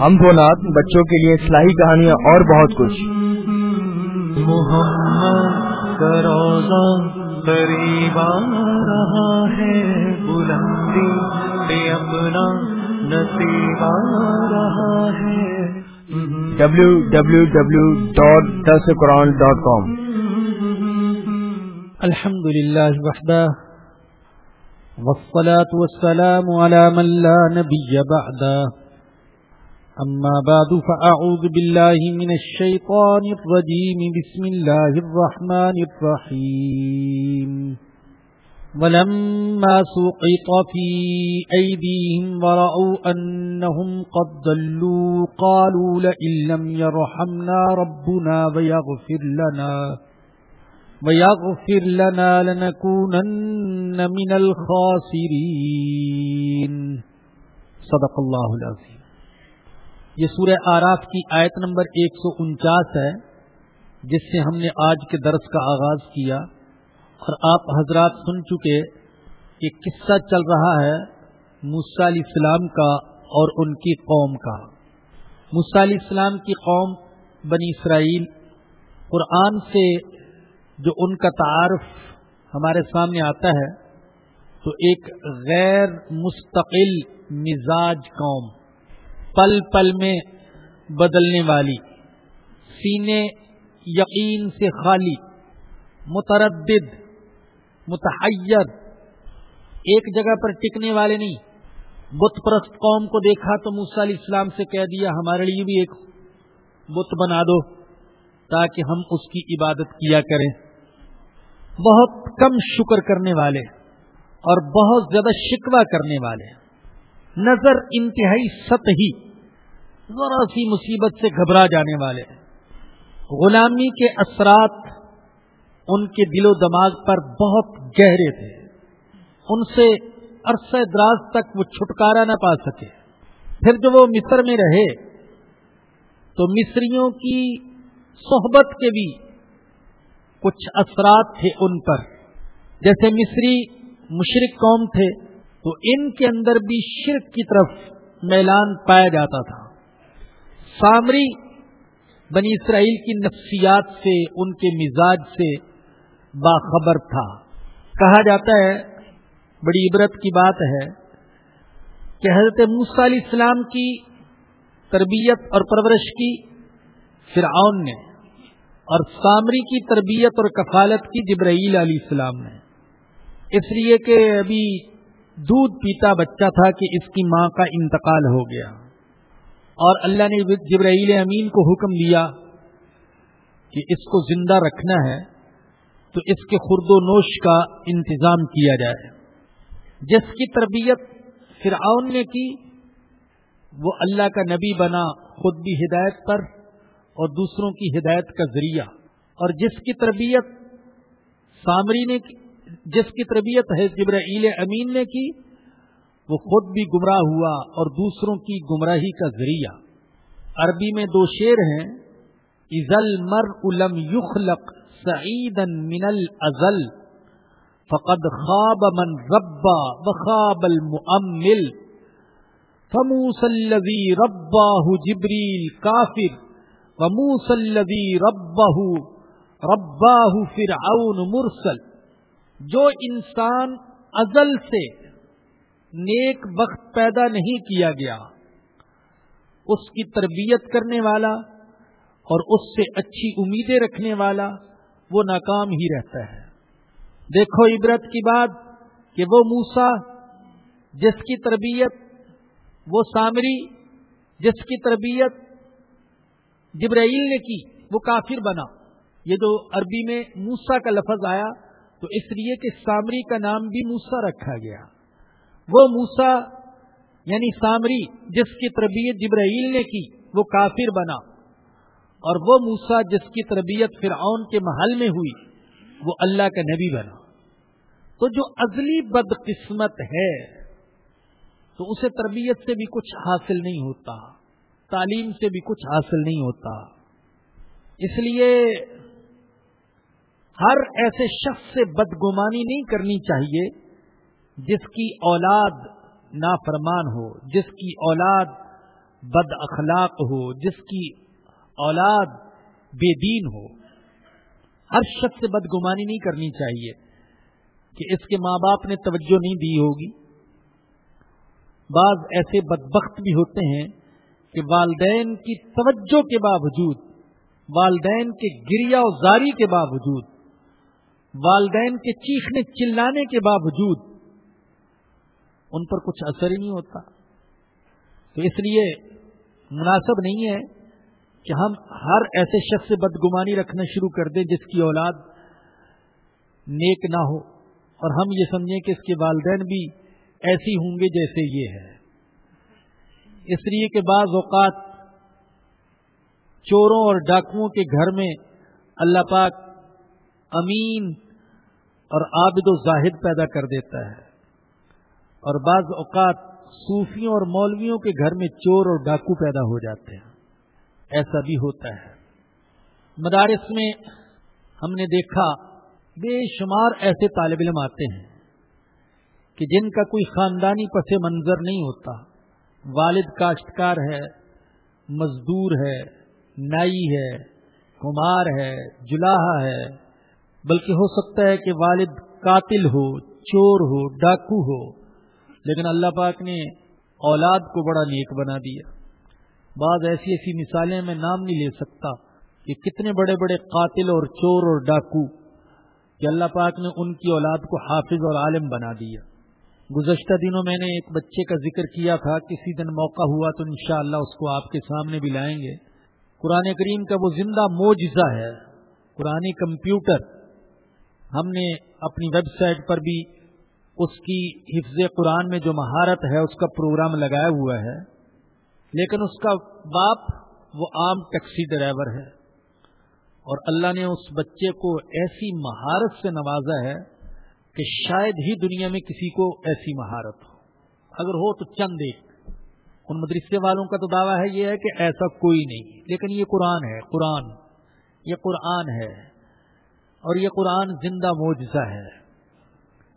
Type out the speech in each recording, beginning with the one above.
ہم تو نات بچوں کے لیے اصلاحی کہانیاں اور بہت کچھ۔ محمد روزہ قریب رہا ہے بلندی پہ اپنا نصیب آ رہا ہے۔ ڈبلو ڈبلو ڈبلو ڈاٹ دس قرآن ڈاٹ کام الحمد لله وحده والصلاة والسلام على من لا نبي بعده. أما بعد، فأعوذ بالله من الشيطان الرجيم. بسم الله الرحمن الرحيم. ولما سقط في أيديهم ورأوا أنهم قد ضلوا، قالوا لئن لم يرحمنا ربنا ويغفر لنا. ويغفر لنا لنكونن من الخاسرين صدق اللہ العظیم۔ یہ سورہ آراف کی آیت نمبر ایک سو انچاس ہے، جس سے ہم نے آج کے درس کا آغاز کیا۔ اور آپ حضرات سن چکے کہ قصہ چل رہا ہے موسیٰ علیہ السلام کا اور ان کی قوم کا۔ موسیٰ علیہ السلام کی قوم بنی اسرائیل قرآن سے جو ان کا تعارف ہمارے سامنے آتا ہے، تو ایک غیر مستقل مزاج قوم، پل پل میں بدلنے والی، سینے یقین سے خالی، متردد، متحیر، ایک جگہ پر ٹکنے والے نہیں۔ بت پرست قوم کو دیکھا تو موسیٰ علیہ السلام سے کہہ دیا، ہمارے لیے بھی ایک بت بنا دو تاکہ ہم اس کی عبادت کیا کریں۔ بہت کم شکر کرنے والے اور بہت زیادہ شکوا کرنے والے نظر انتہائی سطحی، ذرا سی مصیبت سے گھبرا جانے والے غلامی کے اثرات ان کے دل و دماغ پر بہت گہرے تھے۔ ان سے عرصہ دراز تک وہ چھٹکارا نہ پا سکے۔ پھر جب وہ مصر میں رہے تو مصریوں کی صحبت کے بھی کچھ اثرات تھے ان پر۔ جیسے مصری مشرق قوم تھے، تو ان کے اندر بھی شرک کی طرف میلان پایا جاتا تھا۔ سامری بنی اسرائیل کی نفسیات سے، ان کے مزاج سے باخبر تھا۔ کہا جاتا ہے، بڑی عبرت کی بات ہے کہ حضرت موسیٰ علیہ السلام کی تربیت اور پرورش کی فرعون نے اور سامری کی تربیت اور کفالت کی جبرائیل علیہ السلام نے۔ اس لیے کہ ابھی دودھ پیتا بچہ تھا کہ اس کی ماں کا انتقال ہو گیا۔ اور اللہ نے جبرائیل امین کو حکم دیا کہ اس کو زندہ رکھنا ہے تو اس کے خرد و نوش کا انتظام کیا جائے۔ جس کی تربیت فرعون نے کی، وہ اللہ کا نبی بنا، خود بھی ہدایت پر اور دوسروں کی ہدایت کا ذریعہ۔ اور جس کی تربیت سامری نے جس کی تربیت ہے جبرائیل امین نے کی، وہ خود بھی گمراہ ہوا اور دوسروں کی گمراہی کا ذریعہ۔ عربی میں دو شیر ہیں ازل مر علم یخلق سعید من الازل فقد خواب من ربا وخاب المؤمل فموس الذي رباه جبریل کافر وموسلدی ربہ رباہ فرعون مرسل۔ جو انسان ازل سے نیک وقت پیدا نہیں کیا گیا، اس کی تربیت کرنے والا اور اس سے اچھی امیدیں رکھنے والا وہ ناکام ہی رہتا ہے۔ دیکھو عبرت کی بات کہ وہ موسا جس کی تربیت، وہ سامری جس کی تربیت جبرائیل نے کی، وہ کافر بنا۔ یہ جو عربی میں موسا کا لفظ آیا، تو اس لیے کہ سامری کا نام بھی موسا رکھا گیا۔ وہ موسا یعنی سامری، جس کی تربیت جبرائیل نے کی، وہ کافر بنا۔ اور وہ موسا جس کی تربیت فرعون کے محل میں ہوئی، وہ اللہ کا نبی بنا۔ تو جو ازلی بد قسمت ہے، تو اسے تربیت سے بھی کچھ حاصل نہیں ہوتا۔ تعلیم سے بھی کچھ حاصل نہیں ہوتا۔ اس لیے ہر ایسے شخص سے بدگمانی نہیں کرنی چاہیے جس کی اولاد نافرمان ہو، جس کی اولاد بد اخلاق ہو، جس کی اولاد بے دین ہو۔ ہر شخص سے بدگمانی نہیں کرنی چاہیے کہ اس کے ماں باپ نے توجہ نہیں دی ہوگی۔ بعض ایسے بدبخت بھی ہوتے ہیں کہ والدین کی توجہ کے باوجود، والدین کے گریا و زاری کے باوجود، والدین کے چیخنے چلانے کے باوجود ان پر کچھ اثر ہی نہیں ہوتا۔ تو اس لیے مناسب نہیں ہے کہ ہم ہر ایسے شخص سے بدگمانی رکھنا شروع کر دیں جس کی اولاد نیک نہ ہو۔ اور ہم یہ سمجھیں کہ اس کے والدین بھی ایسی ہوں گے جیسے یہ ہے۔ اس لیے کہ بعض اوقات چوروں اور ڈاکوؤں کے گھر میں اللہ پاک امین اور عابد و زاہد پیدا کر دیتا ہے۔ اور بعض اوقات صوفیوں اور مولویوں کے گھر میں چور اور ڈاکو پیدا ہو جاتے ہیں۔ ایسا بھی ہوتا ہے۔ مدارس میں ہم نے دیکھا بے شمار ایسے طالب علم آتے ہیں کہ جن کا کوئی خاندانی پس منظر نہیں ہوتا۔ والد کاشتکار ہے، مزدور ہے، نائی ہے کمار ہے جلاحا ہے، بلکہ ہو سکتا ہے کہ والد قاتل ہو، چور ہو، ڈاکو ہو، لیکن اللہ پاک نے اولاد کو بڑا نیک بنا دیا۔ بعض ایسی ایسی مثالیں میں نام نہیں لے سکتا کہ کتنے بڑے بڑے قاتل اور چور اور ڈاکو، کہ اللہ پاک نے ان کی اولاد کو حافظ اور عالم بنا دیا۔ گزشتہ دنوں میں نے ایک بچے کا ذکر کیا تھا، کسی دن موقع ہوا تو انشاءاللہ اس کو آپ کے سامنے بھی لائیں گے۔ قرآن کریم کا وہ زندہ موجزہ ہے۔ قرآن کمپیوٹر۔ ہم نے اپنی ویب سائٹ پر بھی اس کی حفظ قرآن میں جو مہارت ہے، اس کا پروگرام لگایا ہوا ہے۔ لیکن اس کا باپ وہ عام ٹیکسی ڈرائیور ہے۔ اور اللہ نے اس بچے کو ایسی مہارت سے نوازا ہے کہ شاید ہی دنیا میں کسی کو ایسی مہارت ہو۔ اگر ہو تو چند ایک۔ ان مدرسے والوں کا تو دعویٰ ہے یہ ہے کہ ایسا کوئی نہیں۔ لیکن یہ قرآن ہے، قرآن۔ یہ قرآن ہے۔ اور یہ قرآن زندہ معجزہ ہے۔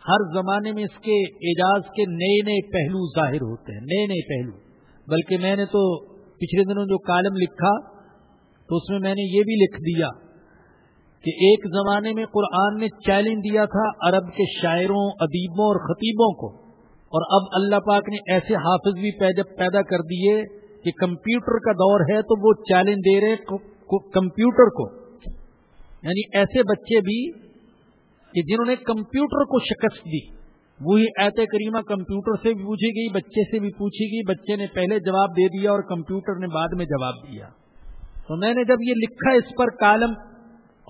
ہر زمانے میں اس کے اعجاز کے نئے نئے پہلو ظاہر ہوتے ہیں نئے نئے پہلو۔ بلکہ میں نے تو پچھلے دنوں جو کالم لکھا، تو اس میں میں نے یہ بھی لکھ دیا کہ ایک زمانے میں قرآن نے چیلنج دیا تھا عرب کے شاعروں، ادیبوں اور خطیبوں کو۔ اور اب اللہ پاک نے ایسے حافظ بھی پیدا کر دیے کہ کمپیوٹر کا دور ہے تو وہ چیلنج دے رہے کمپیوٹر کو۔ یعنی ایسے بچے بھی کہ جنہوں نے کمپیوٹر کو شکست دی۔ وہی ایت کریمہ کمپیوٹر سے بھی پوچھی گئی، بچے سے بھی پوچھی گئی۔ بچے نے پہلے جواب دے دیا اور کمپیوٹر نے بعد میں جواب دیا۔ تو میں نے جب یہ لکھا اس پر کالم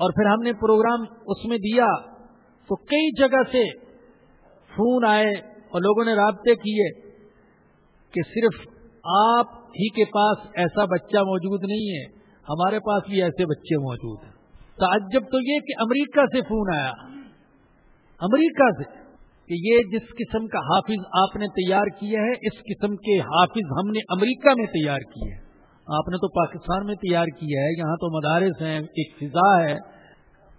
اور پھر ہم نے پروگرام اس میں دیا تو کئی جگہ سے فون آئے اور لوگوں نے رابطے کیے کہ صرف آپ ہی کے پاس ایسا بچہ موجود نہیں ہے، ہمارے پاس بھی ایسے بچے موجود ہیں۔ تعجب تو یہ کہ امریکہ سے فون آیا، امریکہ سے کہ یہ جس قسم کا حافظ آپ نے تیار کیا ہے، اس قسم کے حافظ ہم نے امریکہ میں تیار کیے۔ ہیں آپ نے تو پاکستان میں تیار کیا ہے، یہاں تو مدارس ہیں، ایک فضا ہے۔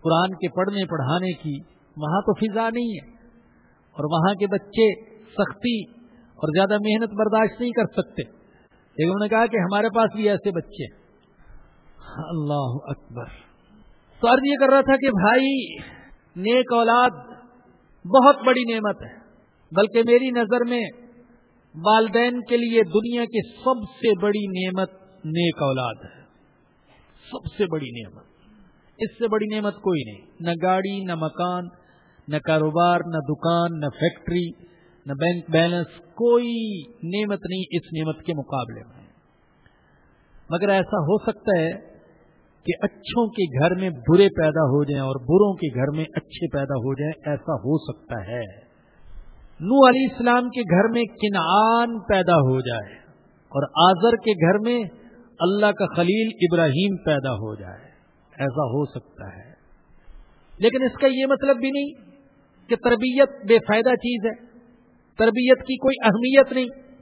قرآن کے پڑھنے پڑھانے کی، وہاں تو فضا نہیں ہے۔ اور وہاں کے بچے سختی اور زیادہ محنت برداشت نہیں کر سکتے۔ لیکن انہوں نے کہا کہ ہمارے پاس بھی ایسے بچے اللہ اکبر۔ تو عرض یہ کر رہا تھا کہ بھائی، نیک اولاد بہت بڑی نعمت ہے۔ بلکہ میری نظر میں والدین کے لیے دنیا کی سب سے بڑی نعمت نیک اولاد ہے۔ سب سے بڑی نعمت۔ اس سے بڑی نعمت کوئی نہیں۔ نہ گاڑی، نہ مکان، نہ کاروبار، نہ دکان، نہ فیکٹری، نہ بینک بیلنس، کوئی نعمت نہیں اس نعمت کے مقابلے میں۔ مگر ایسا ہو سکتا ہے کہ اچھوں کے گھر میں برے پیدا ہو جائیں اور بروں کے گھر میں اچھے پیدا ہو جائیں، ایسا ہو سکتا ہے۔ نو علیہ السلام کے گھر میں کنعان پیدا ہو جائے اور آزر کے گھر میں اللہ کا خلیل ابراہیم پیدا ہو جائے۔ ایسا ہو سکتا ہے۔ لیکن اس کا یہ مطلب بھی نہیں کہ تربیت بے فائدہ چیز ہے۔ تربیت کی کوئی اہمیت نہیں۔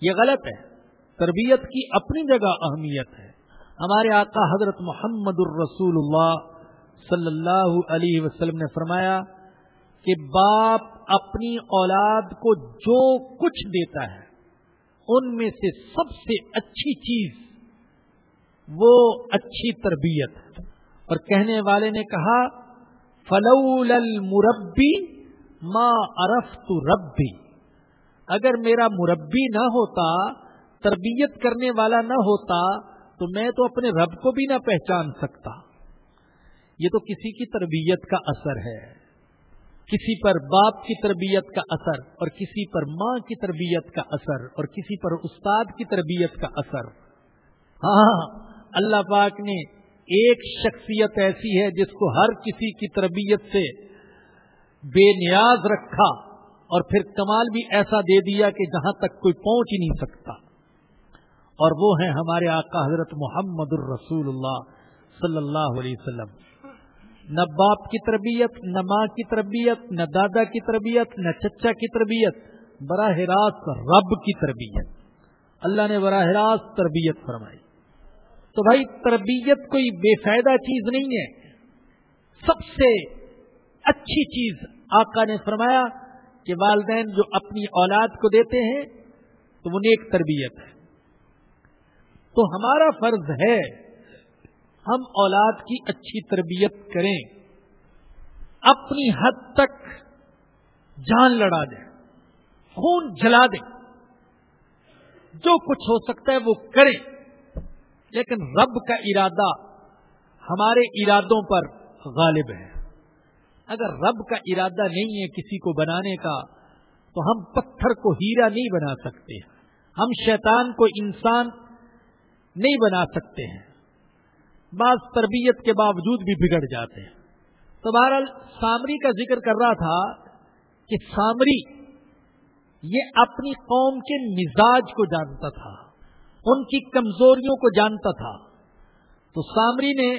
یہ غلط ہے۔ تربیت کی اپنی جگہ اہمیت ہے۔ ہمارے آقا حضرت محمد الرسول اللہ صلی اللہ علیہ وسلم نے فرمایا کہ باپ اپنی اولاد کو جو کچھ دیتا ہے، ان میں سے سب سے اچھی چیز وہ اچھی تربیت ہے۔ اور کہنے والے نے کہا فلول المربی ما ارفت ربی اگر میرا مربی نہ ہوتا، تربیت کرنے والا نہ ہوتا، تو میں تو اپنے رب کو بھی نہ پہچان سکتا۔ یہ تو کسی کی تربیت کا اثر ہے۔ کسی پر باپ کی تربیت کا اثر اور کسی پر ماں کی تربیت کا اثر اور کسی پر استاد کی تربیت کا اثر۔ ہاں اللہ پاک نے ایک شخصیت ایسی ہے جس کو ہر کسی کی تربیت سے بے نیاز رکھا اور پھر کمال بھی ایسا دے دیا کہ جہاں تک کوئی پہنچ ہی نہیں سکتا۔ اور وہ ہیں ہمارے آقا حضرت محمد الرسول اللہ صلی اللہ علیہ وسلم۔ نہ باپ کی تربیت، نہ ماں کی تربیت، نہ دادا کی تربیت، نہ چچا کی تربیت، براہ راست رب کی تربیت۔ اللہ نے براہ راست تربیت فرمائی۔ تو بھائی تربیت کوئی بے فائدہ چیز نہیں ہے۔ سب سے اچھی چیز آقا نے فرمایا کہ والدین جو اپنی اولاد کو دیتے ہیں، تو وہ نیک تربیت ہے۔ تو ہمارا فرض ہے، ہم اولاد کی اچھی تربیت کریں۔ اپنی حد تک جان لڑا دیں، خون جلا دیں۔ جو کچھ ہو سکتا ہے وہ کریں۔ لیکن رب کا ارادہ ہمارے ارادوں پر غالب ہے۔ اگر رب کا ارادہ نہیں ہے کسی کو بنانے کا، تو ہم پتھر کو ہیرا نہیں بنا سکتے۔ ہم شیطان کو انسان نہیں بنا سکتے ہیں۔ بعض تربیت کے باوجود بھی بگڑ جاتے ہیں۔ تو بہرحال سامری کا ذکر کر رہا تھا کہ سامری یہ اپنی قوم کے مزاج کو جانتا تھا۔ ان کی کمزوریوں کو جانتا تھا۔ تو سامری نے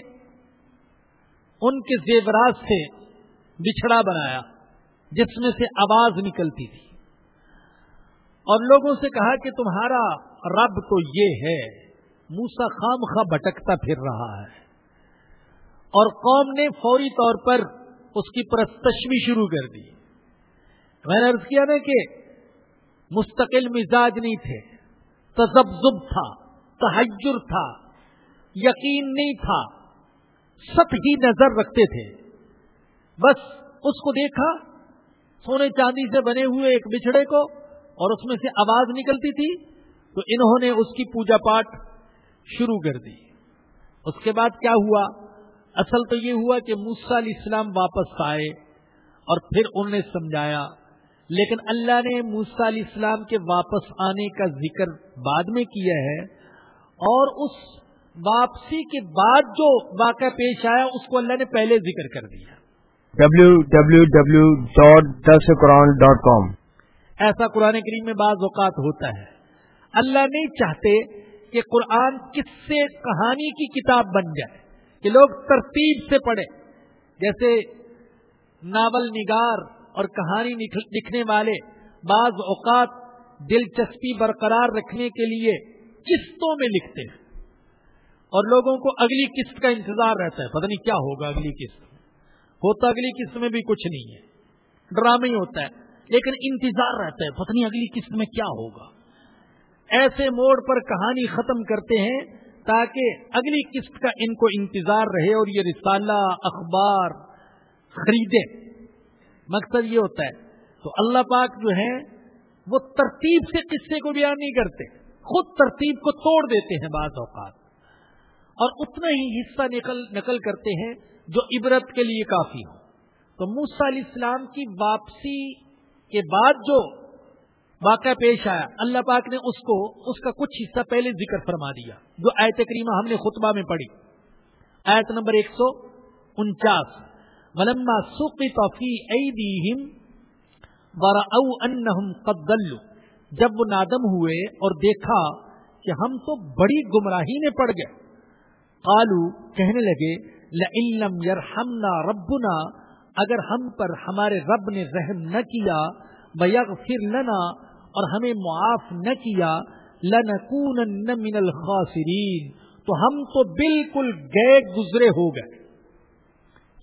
ان کے زیورات سے بچھڑا بنایا، جس میں سے آواز نکلتی تھی۔ اور لوگوں سے کہا کہ تمہارا رب تو یہ ہے موسا خام خواہ بھٹکتا پھر رہا ہے۔ اور قوم نے فوری طور پر اس کی پرستشوی شروع کر دی۔ میں نے عرض کیا نا کہ مستقل مزاج نہیں تھے۔ تزبزب تھا تحجر تھا، یقین نہیں تھا، سب ہی نظر رکھتے تھے۔ بس اس کو دیکھا، سونے چاندی سے بنے ہوئے ایک بچھڑے کو، اور اس میں سے آواز نکلتی تھی تو انہوں نے اس کی پوجا پاٹ شروع کر دی۔ اس کے بعد کیا ہوا؟ اصل تو یہ ہوا کہ موسا علیہ السلام واپس آئے اور پھر انہوں نے سمجھایا لیکن اللہ نے موسا علیہ السلام کے واپس آنے کا ذکر بعد میں کیا ہے اور اس واپسی کے بعد جو واقعہ پیش آیا اس کو اللہ نے پہلے ذکر کر دیا۔ کام ایسا قرآن کریم میں بعض اوقات ہوتا ہے۔ اللہ نہیں چاہتے کہ قرآن کس سے کہانی کی کتاب بن جائے کہ لوگ ترتیب سے پڑھیں۔ جیسے ناول نگار اور کہانی لکھنے والے، بعض اوقات دلچسپی برقرار رکھنے کے لیے قسطوں میں لکھتے ہیں۔ اور لوگوں کو اگلی قسط کا انتظار رہتا ہے۔ پتہ نہیں کیا ہوگا اگلی قسط۔ ہوتا اگلی قسط میں بھی کچھ نہیں ہے۔ ڈرامے ہوتا ہے۔ لیکن انتظار رہتا ہے۔ پتہ نہیں اگلی قسط میں کیا ہوگا۔ ایسے موڑ پر کہانی ختم کرتے ہیں تاکہ اگلی قسط کا ان کو انتظار رہے اور یہ رسالہ، اخبار خریدے مقصد یہ ہوتا ہے۔ تو اللہ پاک جو ہے وہ ترتیب سے قصے کو بیان نہیں کرتے۔ خود ترتیب کو توڑ دیتے ہیں بعض اوقات۔ اور اتنا ہی حصہ نقل نقل کرتے ہیں جو عبرت کے لیے کافی ہو۔ تو موسا علیہ السلام کی واپسی کے بعد جو واقعہ پیش آیا، اللہ پاک نے اس کو، اس کا کچھ حصہ پہلے ذکر فرما دیا، جو آیت کریمہ ہم نے خطبہ میں پڑھی۔ آیت نمبر ایک سو انچاس۔ ولما سوقی توفی بارہ او ان جب وہ نادم ہوئے اور دیکھا کہ ہم تو بڑی گمراہی میں پڑ گئے۔ کالو کہنے لگے لم یار ربنا، اگر ہم پر ہمارے رب نے رحم نہ کیا بیگ لنا، اور ہمیں معاف نہ کیا، لنکونن من الخاسرین۔ تو ہم تو بالکل گئے گزرے ہو گئے۔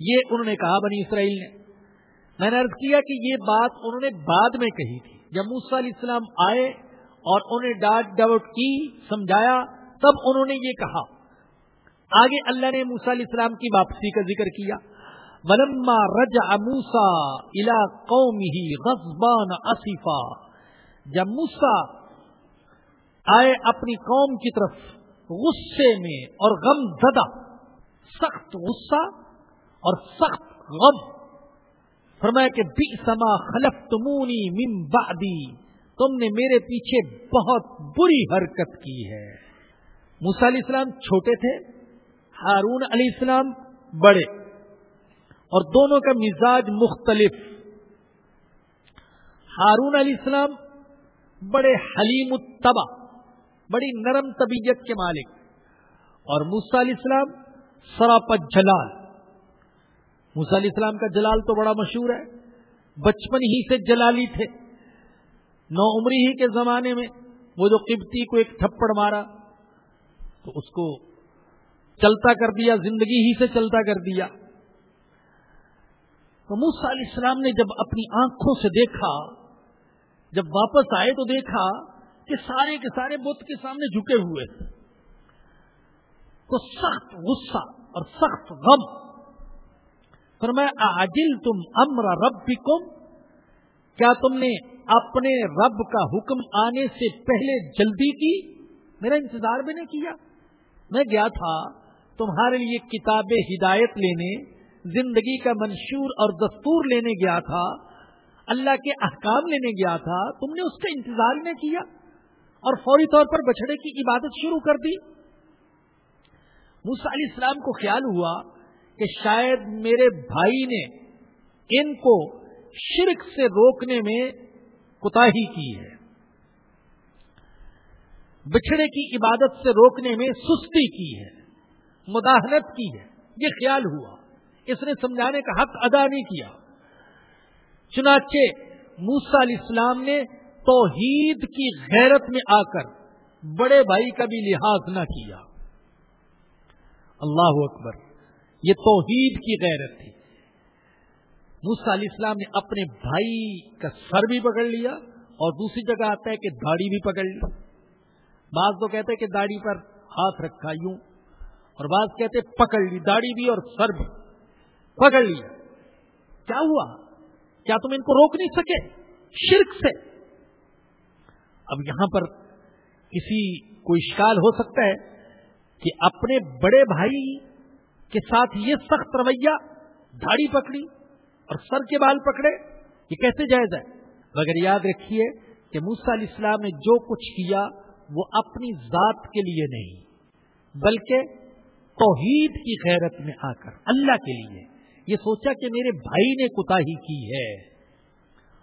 یہ انہوں نے کہا بنی اسرائیل نے۔ میں نے کیا کہ یہ بات انہوں نے بعد میں کہی تھی۔ جب موسا علیہ السلام آئے اور انہیں ڈانٹ ڈاؤٹ کی، سمجھایا، تب انہوں نے یہ کہا۔ آگے اللہ نے موسا علیہ السلام کی واپسی کا ذکر کیا۔ ولما رج اموسا الا قومی غزبان اصفا جب موسا آئے اپنی قوم کی طرف غصے میں اور غم زدہ، سخت غصہ اور سخت غم فرمایا کہ بی سما خلف تمونی من بعدی، تم نے میرے پیچھے بہت بری حرکت کی ہے۔ موسا علیہ السلام چھوٹے تھے، ہارون علیہ السلام بڑے، اور دونوں کا مزاج مختلف۔ ہارون علیہ السلام بڑے حلیم التبا بڑی نرم طبیعت کے مالک۔ اور موسا علیہ السلام سراپت جلال۔ موسا علیہ السلام کا جلال تو بڑا مشہور ہے۔ بچپن ہی سے جلالی تھے۔ نو عمری ہی کے زمانے میں وہ جو قبطی کو ایک تھپڑ مارا، تو اس کو چلتا کر دیا، زندگی ہی سے چلتا کر دیا۔ تو موسا علیہ السلام نے جب اپنی آنکھوں سے دیکھا، جب واپس آئے تو دیکھا کہ سارے کے سارے بت کے سامنے جھکے ہوئے۔ تو سخت غصہ اور سخت غم فرمایا آجل تم امر رب کیا تم نے اپنے رب کا حکم آنے سے پہلے جلدی کی؟ میرا انتظار بھی نہیں کیا۔ میں گیا تھا تمہارے لیے کتاب ہدایت لینے، زندگی کا منشور اور دستور لینے گیا تھا، اللہ کے احکام لینے گیا تھا، تم نے اس کا انتظار نہیں کیا۔ اور فوری طور پر بچڑے کی عبادت شروع کر دی۔ موسا علیہ السلام کو خیال ہوا کہ شاید میرے بھائی نے ان کو شرک سے روکنے میں کوتا ہی کی ہے۔ بچھڑے کی عبادت سے روکنے میں سستی کی ہے، مداحنت کی ہے۔ یہ خیال ہوا۔ اس نے سمجھانے کا حق ادا نہیں کیا۔ چنانچہ موسا علیہ السلام نے توحید کی غیرت میں آ کر بڑے بھائی کا بھی لحاظ نہ کیا۔ اللہ اکبر۔ یہ توحید کی غیرت تھی۔ موسا علیہ السلام نے اپنے بھائی کا سر بھی پکڑ لیا اور دوسری جگہ آتا ہے کہ داڑھی بھی پکڑ لی۔ بعض تو کہتے کہ داڑھی پر ہاتھ رکھا یوں اور بعض کہتے پکڑ لی، داڑھی بھی اور سر بھی۔ پکڑ لیا۔ کیا ہوا؟ کیا تم ان کو روک نہیں سکے؟ شرک سے۔ اب یہاں پر کسی کوئی شکال ہو سکتا ہے کہ اپنے بڑے بھائی کے ساتھ یہ سخت رویہ، دھاڑی پکڑی اور سر کے بال پکڑے، یہ کیسے جائز ہے؟ مگر یاد رکھیے کہ موسا علیہ السلام نے جو کچھ کیا، وہ اپنی ذات کے لیے نہیں، بلکہ توحید کی غیرت میں آ کر، اللہ کے لیے۔ یہ سوچا کہ میرے بھائی نے کوتا کی ہے۔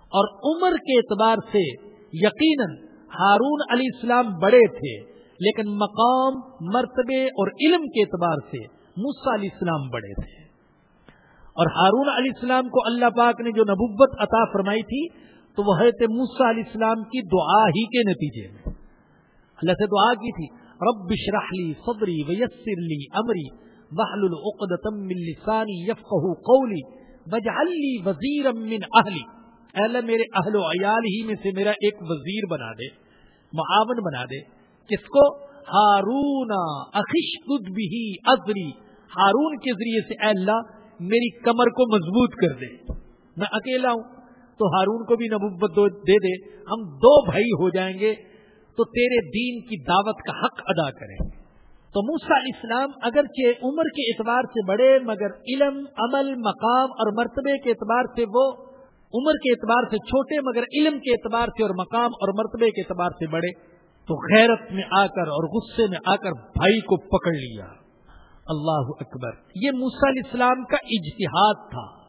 اور عمر کے اعتبار سے یقیناً ہارون علیہ السلام بڑے تھے، لیکن مقام، مرتبے اور علم کے اعتبار سے موسا علیہ السلام بڑے تھے۔ اور ہارون علیہ السلام کو اللہ پاک نے جو نبوت عطا فرمائی تھی، تو وہ حضرت موسا علیہ السلام کی دعا ہی کے نتیجے میں۔ اللہ سے دعا کی تھی، رب شرح لی صدری ویسر لی امری وحل العقدتم من لسانی یفقہ قولی وجعل لی وزیرا من اہلی۔ اے اللہ، میرے اہل و عیال ہی میں سے میرا ایک وزیر بنا دے، معاون بنا دے۔ کس کو؟ ہارون اخش بھی ازری۔ ہارون کے ذریعے سے اے اللہ، میری کمر کو مضبوط کر دے۔ میں اکیلا ہوں، تو ہارون کو بھی نبوت دے دے۔ ہم دو بھائی ہو جائیں گے، تو تیرے دین کی دعوت کا حق ادا کریں۔ تو موسا اسلام اگرچہ عمر کے اعتبار سے بڑے، مگر علم، عمل، مقام اور مرتبے کے اعتبار سے وہ عمر کے اعتبار سے چھوٹے، مگر علم کے اعتبار سے اور مقام اور مرتبے کے اعتبار سے بڑے، تو غیرت میں آ کر اور غصے میں آ کر بھائی کو پکڑ لیا۔ اللہ اکبر۔ یہ موسا علیہ السلام کا اجتہاد تھا۔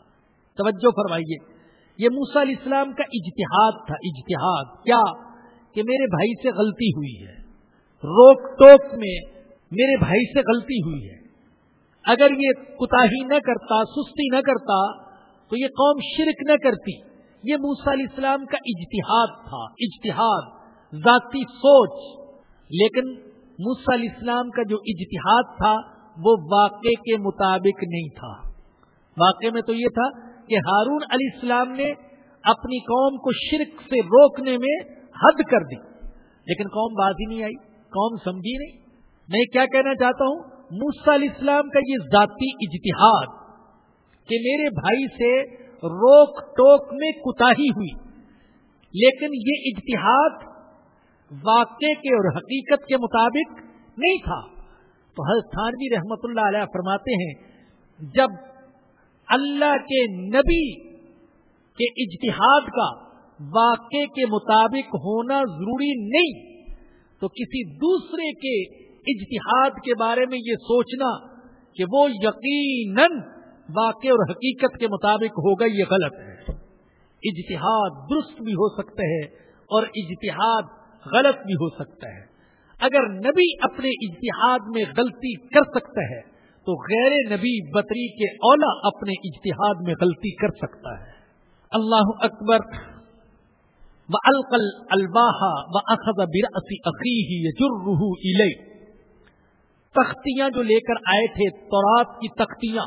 توجہ فرمائیے۔ یہ موسا علیہ السلام کا اجتہاد تھا، اجتہاد۔ کیا؟ کہ میرے بھائی سے غلطی ہوئی ہے۔ روک ٹوک میں میرے بھائی سے غلطی ہوئی ہے۔ اگر یہ کتا نہ کرتا، سستی نہ کرتا، تو یہ قوم شرک نہ کرتی۔ یہ موسا علیہ السلام کا اجتہاد تھا، اجتہاد، ذاتی سوچ۔ لیکن موسا علیہ السلام کا جو اجتہاد تھا وہ واقع کے مطابق نہیں تھا۔ واقع میں تو یہ تھا کہ ہارون علیہ السلام نے اپنی قوم کو شرک سے روکنے میں حد کر دی۔ لیکن قوم بازی نہیں آئی، قوم سمجھی نہیں۔ میں کیا کہنا چاہتا ہوں؟ موسا علیہ السلام کا یہ ذاتی اجتہاد کہ میرے بھائی سے روک ٹوک میں کتا ہوئی۔ لیکن یہ اجتہاد واقع کے اور حقیقت کے مطابق نہیں تھا۔ تو حضرت تھانوی رحمت اللہ علیہ فرماتے ہیں، جب اللہ کے نبی کے اجتہاد کا واقع کے مطابق ہونا ضروری نہیں، تو کسی دوسرے کے اجتہاد کے بارے میں یہ سوچنا کہ وہ یقیناً واقع اور حقیقت کے مطابق ہوگا، یہ غلط ہے۔ اجتہاد درست بھی ہو سکتا ہے اور اجتہاد غلط بھی ہو سکتا ہے۔ اگر نبی اپنے اجتہاد میں غلطی کر سکتا ہے، تو غیر نبی بطری کے اولا اپنے اجتہاد میں غلطی کر سکتا ہے۔ اللہ اکبر و القل الباہ و اخذ براسی عقی جرح تختیاں جو لے کر آئے تھے، تورات کی تختیاں،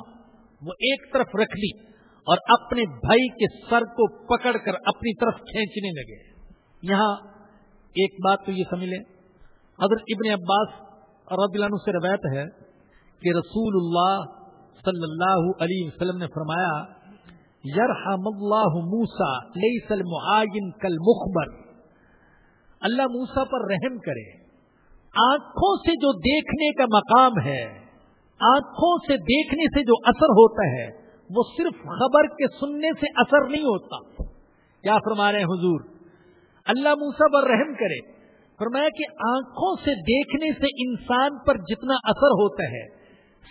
وہ ایک طرف رکھ لی اور اپنے بھائی کے سر کو پکڑ کر اپنی طرف کھینچنے لگے۔ یہاں ایک بات تو یہ سمجھ لیں حضرت ابن عباس رضی اللہ عنہ سے روایت ہے کہ رسول اللہ صلی اللہ علیہ وسلم نے فرمایا، یرحم اللہ موسا لیس المعاین کل مخبر اللہ موسا پر رحم کرے۔ آنکھوں سے جو دیکھنے کا مقام ہے، آنکھوں سے دیکھنے سے جو اثر ہوتا ہے، وہ صرف خبر کے سننے سے اثر نہیں ہوتا۔ کیا فرما رہے ہیں حضور؟ اللہ موسا پر رحم کرے۔ فرمایا کہ آنکھوں سے دیکھنے سے انسان پر جتنا اثر ہوتا ہے،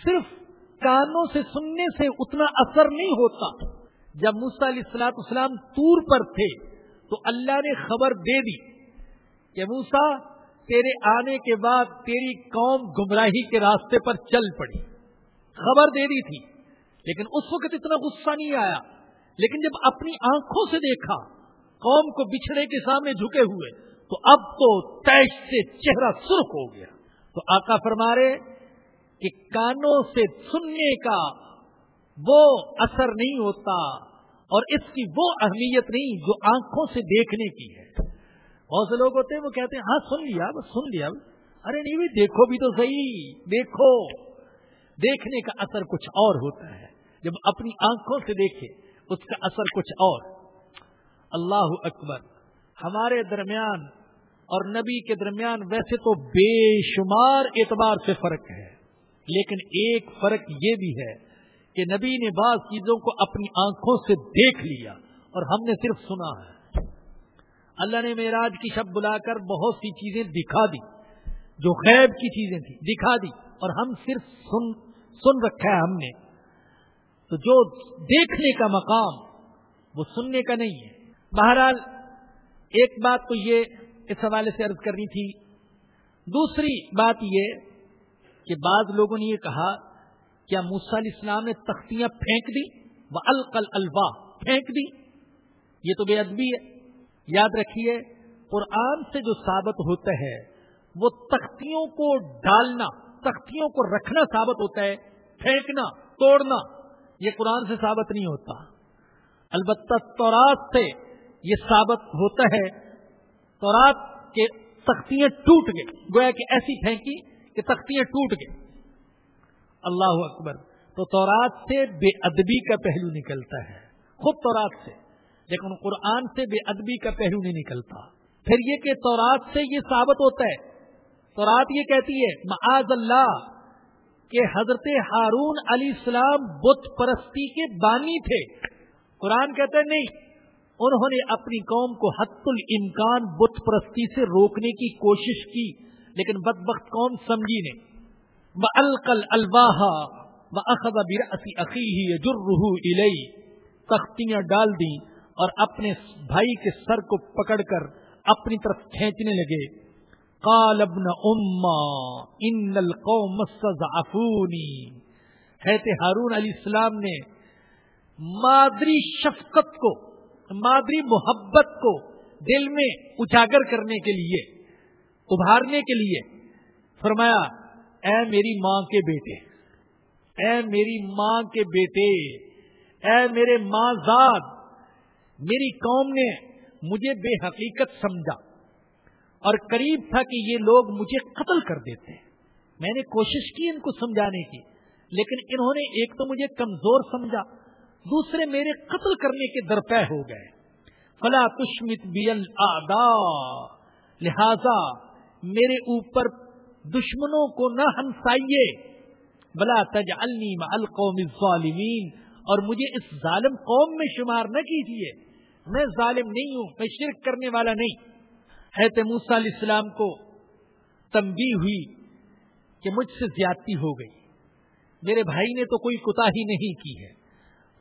صرف کانوں سے سننے سے اتنا اثر نہیں ہوتا۔ جب موسا علیہ السلاط اسلام تور پر تھے، تو اللہ نے خبر دے دی کہ موسا تیرے آنے کے بعد تیری قوم گمراہی کے راستے پر چل پڑی۔ خبر دے دی تھی، لیکن اس وقت اتنا غصہ نہیں آیا۔ لیکن جب اپنی آنکھوں سے دیکھا، قوم کو بچھڑے کے سامنے جھکے ہوئے تو اب تو تیش سے چہرہ سرخ ہو گیا۔ تو آقا فرما رہے کہ کانوں سے سننے کا وہ اثر نہیں ہوتا اور اس کی وہ اہمیت نہیں جو آنکھوں سے دیکھنے کی ہے۔ بہت سے لوگ ہوتے ہیں وہ کہتے ہیں ہاں سن لیا، بس سن لیا۔ ارے نہیں بھی دیکھو بھی تو صحیح، دیکھو۔ دیکھنے کا اثر کچھ اور ہوتا ہے۔ جب اپنی آنکھوں سے دیکھے، اس کا اثر کچھ اور۔ اللہ اکبر، ہمارے درمیان اور نبی کے درمیان ویسے تو بے شمار اعتبار سے فرق ہے۔ لیکن ایک فرق یہ بھی ہے کہ نبی نے بعض چیزوں کو اپنی آنکھوں سے دیکھ لیا اور ہم نے صرف سنا ہے۔ اللہ نے معراج کی شب بلا کر بہت سی چیزیں دکھا دی، جو غیب کی چیزیں تھیں، دکھا دی اور ہم صرف سن سن رکھا ہے ہم نے۔ تو جو دیکھنے کا مقام وہ سننے کا نہیں ہے۔ بہرحال ایک بات تو یہ اس حوالے سے عرض کرنی تھی۔ دوسری بات یہ کہ بعض لوگوں نے یہ کہا کیا موسا علیہ السلام نے تختیاں پھینک دی وہ القل الوا پھینک دی یہ تو بے ادبی ہے۔ یاد رکھیے، قرآن سے جو ثابت ہوتا ہے، وہ تختیوں کو ڈالنا، تختیوں کو رکھنا ثابت ہوتا ہے، پھینکنا، توڑنا، یہ قرآن سے ثابت نہیں ہوتا۔ البتہ تورات سے یہ ثابت ہوتا ہے تورات کے تختیاں ٹوٹ گئے۔ گویا کہ ایسی پھینکی کہ تختیاں ٹوٹ گئے۔ اللہ اکبر۔ تو تورات سے بے ادبی کا پہلو نکلتا ہے۔ خود تورات سے۔ لیکن قرآن سے بے ادبی کا پہلو نہیں نکلتا۔ پھر یہ کہ تورات سے یہ ثابت ہوتا ہے۔ تورات یہ کہتی ہے، معاذ اللہ کہ حضرت ہارون علی السلام بت پرستی کے بانی تھے۔ قرآن کہتے ہیں نہیں انہوں نے اپنی قوم کو حت الامکان بت پرستی سے روکنے کی کوشش کی، لیکن بد بخت قوم سمجھی نے۔ القل الواہ و اخذ عقی تختیاں ڈال دیں اور اپنے بھائی کے سر کو پکڑ کر اپنی طرف کھینچنے لگے۔ کال ابن اما ان القوم افونی کہتے ہارون علیہ السلام نے مادری شفقت کو مادری محبت کو دل میں اجاگر کرنے کے لیے، ابھارنے کے لیے فرمایا، اے میری ماں کے بیٹے، اے میری ماں کے بیٹے، اے میرے ماں زاد، میری قوم نے مجھے بے حقیقت سمجھا اور قریب تھا کہ یہ لوگ مجھے قتل کر دیتے۔ میں نے کوشش کی ان کو سمجھانے کی، لیکن انہوں نے ایک تو مجھے کمزور سمجھا۔ دوسرے میرے قتل کرنے کے درپے ہو گئے۔ فلا تشمت بیل آدا لہذا میرے اوپر دشمنوں کو نہ ہنسائیے بلا تج القوم الظالمین۔ اور مجھے اس ظالم قوم میں شمار نہ کیجیے۔ میں ظالم نہیں ہوں، میں شرک کرنے والا نہیں۔ حید موسا علیہ السلام کو تمبی ہوئی کہ مجھ سے زیادتی ہو گئی۔ میرے بھائی نے تو کوئی کتا ہی نہیں کی ہے۔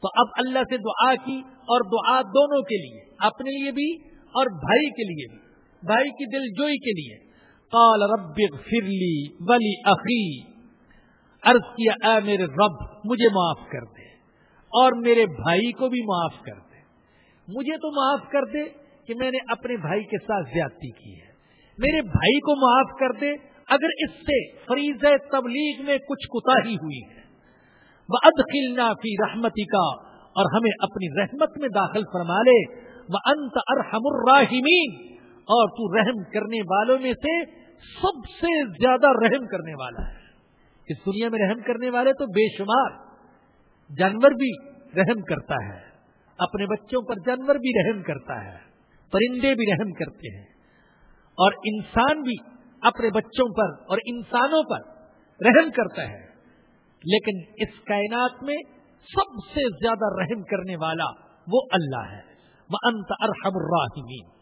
تو اب اللہ سے دعا کی اور دعا دونوں کے لیے، اپنے لیے بھی اور بھائی کے لیے بھی، بھائی کی دل جوئی کے لیے۔ قال رب فرلی ولی عقی عرض کیا، اے میرے رب، مجھے معاف کر دے اور میرے بھائی کو بھی معاف کر دے۔ مجھے تو معاف کر دے کہ میں نے اپنے بھائی کے ساتھ زیادتی کی ہے۔ میرے بھائی کو معاف کر دے، اگر اس سے فریض تبلیغ میں کچھ کتا ہی ہوئی ہے۔ وہ ادخلنا فی رحمتی کا اور ہمیں اپنی رحمت میں داخل فرما لے۔ وہ انت ارحم الراحمین اور تو رحم کرنے والوں میں سے سب سے زیادہ رحم کرنے والا ہے۔ اس دنیا میں رحم کرنے والے تو بے شمار جانور بھی رحم کرتا ہے، اپنے بچوں پر جانور بھی رحم کرتا ہے، پرندے بھی رحم کرتے ہیں۔ اور انسان بھی اپنے بچوں پر اور انسانوں پر رحم کرتا ہے۔ لیکن اس کائنات میں سب سے زیادہ رحم کرنے والا وہ اللہ ہے۔ وہ ارحم الراحمین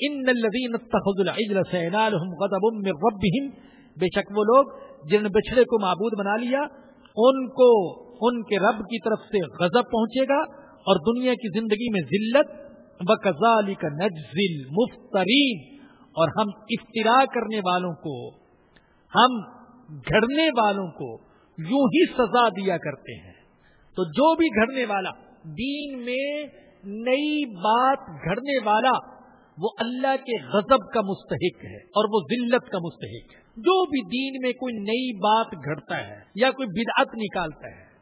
ان الذين اتخذوا العجل سينالهم غضب من ربهم۔ بے شک وہ لوگ جن نے کو معبود بنا لیا، ان کو ان کے رب کی طرف سے غضب پہنچے گا اور دنیا کی زندگی میں ذلت۔ بکزالی کا نجزل مفترین اور ہم افطرا کرنے والوں کو، ہم گھڑنے والوں کو یوں ہی سزا دیا کرتے ہیں۔ تو جو بھی گھڑنے والا، دین میں نئی بات گھڑنے والا، وہ اللہ کے غضب کا مستحق ہے اور وہ ذلت کا مستحق ہے۔ جو بھی دین میں کوئی نئی بات گھڑتا ہے یا کوئی بدعت نکالتا ہے